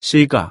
是一个。